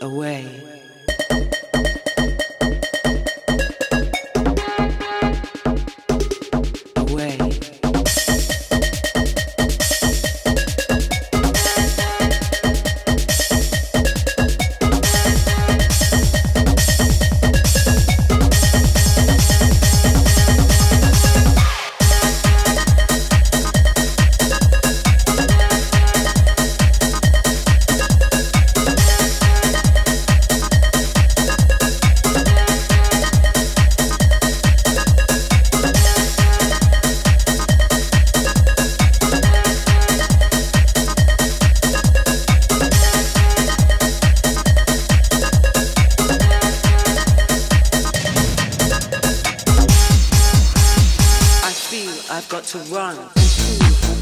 Away. I've got to run.